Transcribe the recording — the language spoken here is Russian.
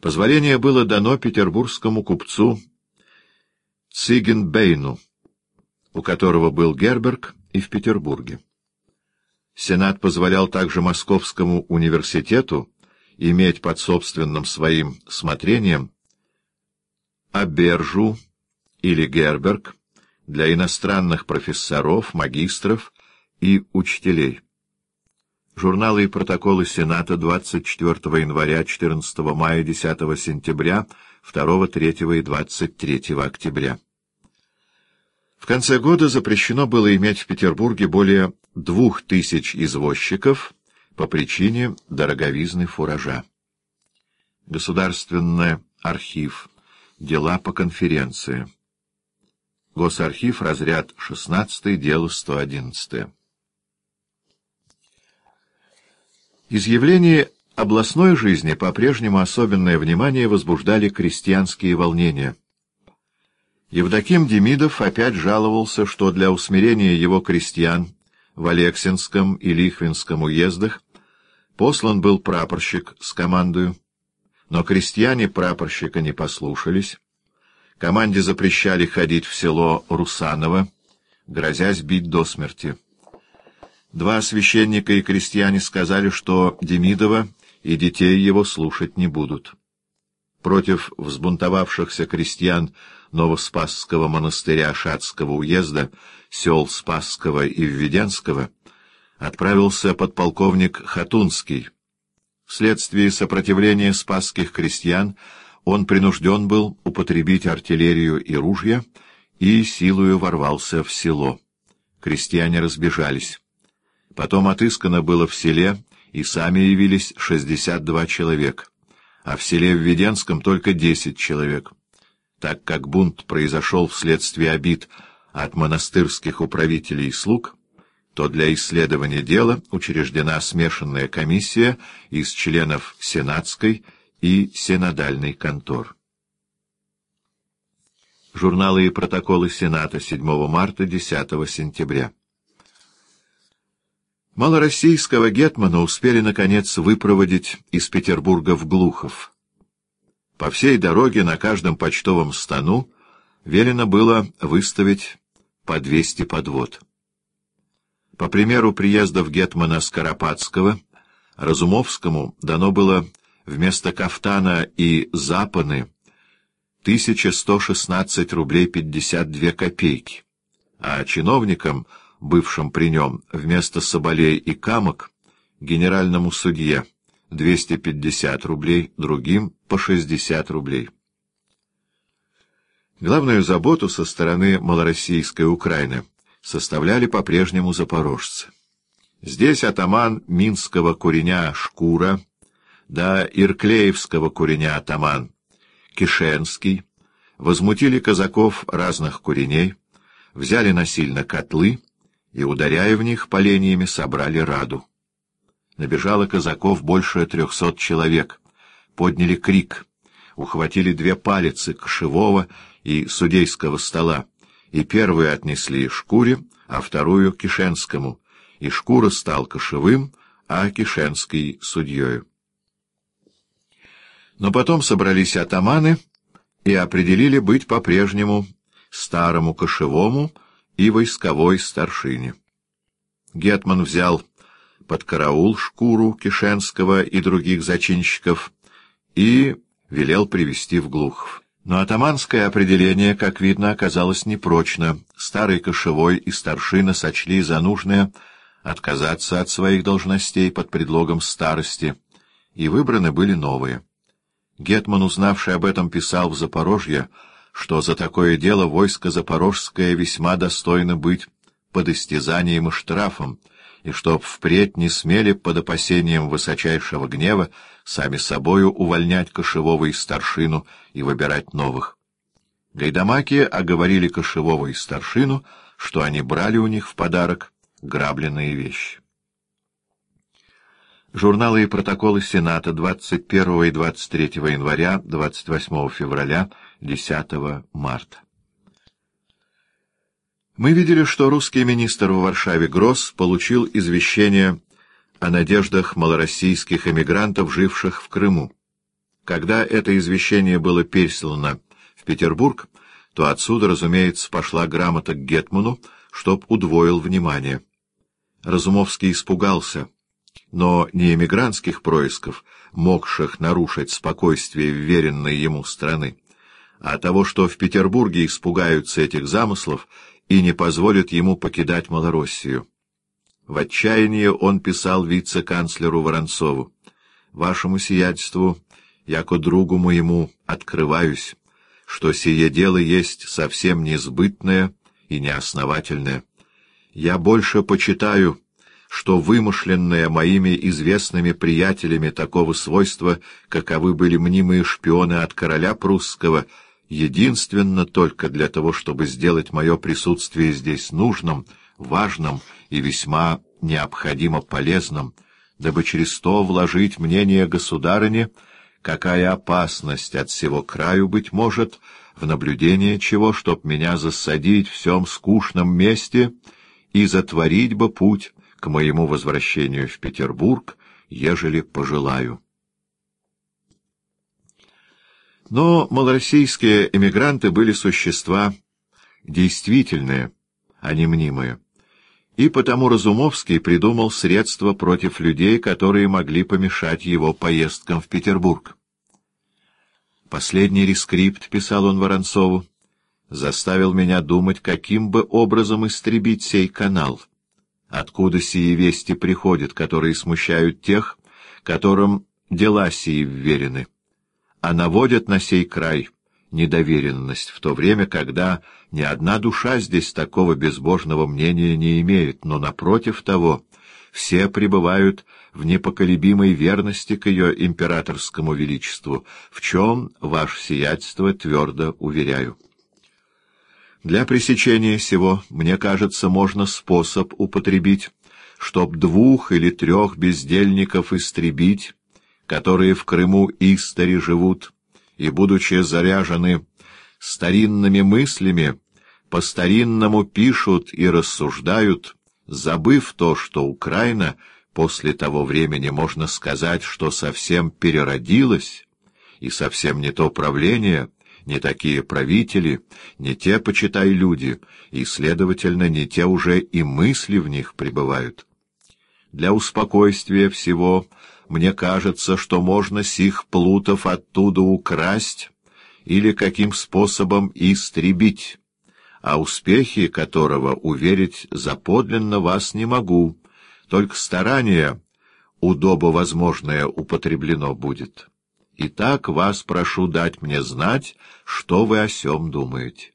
Позволение было дано петербургскому купцу Цигенбейну, у которого был Герберг и в Петербурге. Сенат позволял также Московскому университету иметь под собственным своим смотрением Абержу или Герберг для иностранных профессоров, магистров и учителей. Журналы и протоколы Сената 24 января, 14 мая, 10 сентября, 2, 3 и 23 октября. В конце года запрещено было иметь в Петербурге более двух тысяч извозчиков по причине дороговизны фуража. Государственный архив. Дела по конференции. Госархив, разряд 16, дело 111. Изъявления областной жизни по-прежнему особенное внимание возбуждали крестьянские волнения. Евдоким Демидов опять жаловался, что для усмирения его крестьян в Алексинском и Лихвинском уездах послан был прапорщик с командою, но крестьяне прапорщика не послушались. Команде запрещали ходить в село Русаново, грозясь бить до смерти. Два священника и крестьяне сказали, что Демидова и детей его слушать не будут. Против взбунтовавшихся крестьян Новоспасского монастыря Шацкого уезда, сел Спасского и Введенского, отправился подполковник Хатунский. Вследствие сопротивления спасских крестьян он принужден был употребить артиллерию и ружья и силою ворвался в село. Крестьяне разбежались. Потом отыскано было в селе, и сами явились 62 человека, а в селе Введенском только 10 человек. Так как бунт произошел вследствие обид от монастырских управителей и слуг, то для исследования дела учреждена смешанная комиссия из членов Сенатской и Сенодальной контор. Журналы и протоколы Сената 7 марта 10 сентября. Малороссийского гетмана успели, наконец, выпроводить из Петербурга в Глухов. По всей дороге на каждом почтовом стану велено было выставить по 200 подвод. По примеру приездов гетмана Скоропадского, Разумовскому дано было вместо кафтана и запаны 1116 рублей 52 копейки, а чиновникам — бывшим при нем, вместо соболей и камок, генеральному судье 250 рублей, другим по 60 рублей. Главную заботу со стороны малороссийской Украины составляли по-прежнему запорожцы. Здесь атаман минского куреня Шкура, да ирклеевского куреня атаман Кишенский возмутили казаков разных куреней, взяли насильно котлы и, ударяя в них поленьями, собрали раду. Набежало казаков больше трехсот человек, подняли крик, ухватили две палицы кошевого и судейского стола, и первую отнесли шкуре, а вторую — кишенскому, и шкура стал кошевым, а кишенский — судьей. Но потом собрались атаманы и определили быть по-прежнему старому кошевому — и войсковой старшине. Гетман взял под караул шкуру Кишенского и других зачинщиков и велел привести в Глухов. Но атаманское определение, как видно, оказалось непрочно. Старый кошевой и старшина сочли за нужное отказаться от своих должностей под предлогом старости, и выбраны были новые. Гетман, узнавший об этом, писал в Запорожье, что за такое дело войско запорожское весьма достойно быть под истязанием и штрафом, и чтоб впредь не смели под опасением высочайшего гнева сами собою увольнять кошевого и старшину и выбирать новых. Гайдамаки оговорили кошевого и старшину, что они брали у них в подарок грабленные вещи. Журналы и протоколы Сената 21 и 23 января, 28 февраля 10 марта. Мы видели, что русский министр в Варшаве Гросс получил извещение о надеждах малороссийских эмигрантов, живших в Крыму. Когда это извещение было переслано в Петербург, то отсюда, разумеется, пошла грамота к Гетману, чтоб удвоил внимание. Разумовский испугался, но не эмигрантских происков, могших нарушить спокойствие вверенной ему страны, а того, что в Петербурге испугаются этих замыслов и не позволят ему покидать Малороссию. В отчаянии он писал вице-канцлеру Воронцову. «Вашему сиятельству, яко другу моему, открываюсь, что сие дело есть совсем несбытное и неосновательное. Я больше почитаю, что вымышленное моими известными приятелями такого свойства, каковы были мнимые шпионы от короля прусского, единственно только для того, чтобы сделать мое присутствие здесь нужным, важным и весьма необходимо полезным, дабы через то вложить мнение государыни, какая опасность от всего краю, быть может, в наблюдение чего, чтоб меня засадить в всем скучном месте и затворить бы путь к моему возвращению в Петербург, ежели пожелаю. Но малороссийские эмигранты были существа действительные, а не мнимые. И потому Разумовский придумал средства против людей, которые могли помешать его поездкам в Петербург. Последний рескрипт, — писал он Воронцову, — заставил меня думать, каким бы образом истребить сей канал. Откуда сии вести приходят, которые смущают тех, которым дела сии вверены, а наводят на сей край недоверенность, в то время, когда ни одна душа здесь такого безбожного мнения не имеет, но, напротив того, все пребывают в непоколебимой верности к ее императорскому величеству, в чем ваше сиятельство твердо уверяю. Для пресечения сего, мне кажется, можно способ употребить, чтоб двух или трех бездельников истребить, которые в Крыму истори живут, и, будучи заряжены старинными мыслями, по-старинному пишут и рассуждают, забыв то, что Украина после того времени, можно сказать, что совсем переродилась, и совсем не то правление, не такие правители, не те, почитай, люди, и, следовательно, не те уже и мысли в них пребывают. Для успокойствия всего мне кажется, что можно сих плутов оттуда украсть или каким способом истребить, а успехи которого уверить заподлинно вас не могу, только старание удобо возможное употреблено будет. Итак, вас прошу дать мне знать, что вы о сем думаете.